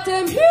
Atem. Hü!